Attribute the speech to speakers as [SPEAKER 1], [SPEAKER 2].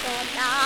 [SPEAKER 1] for now.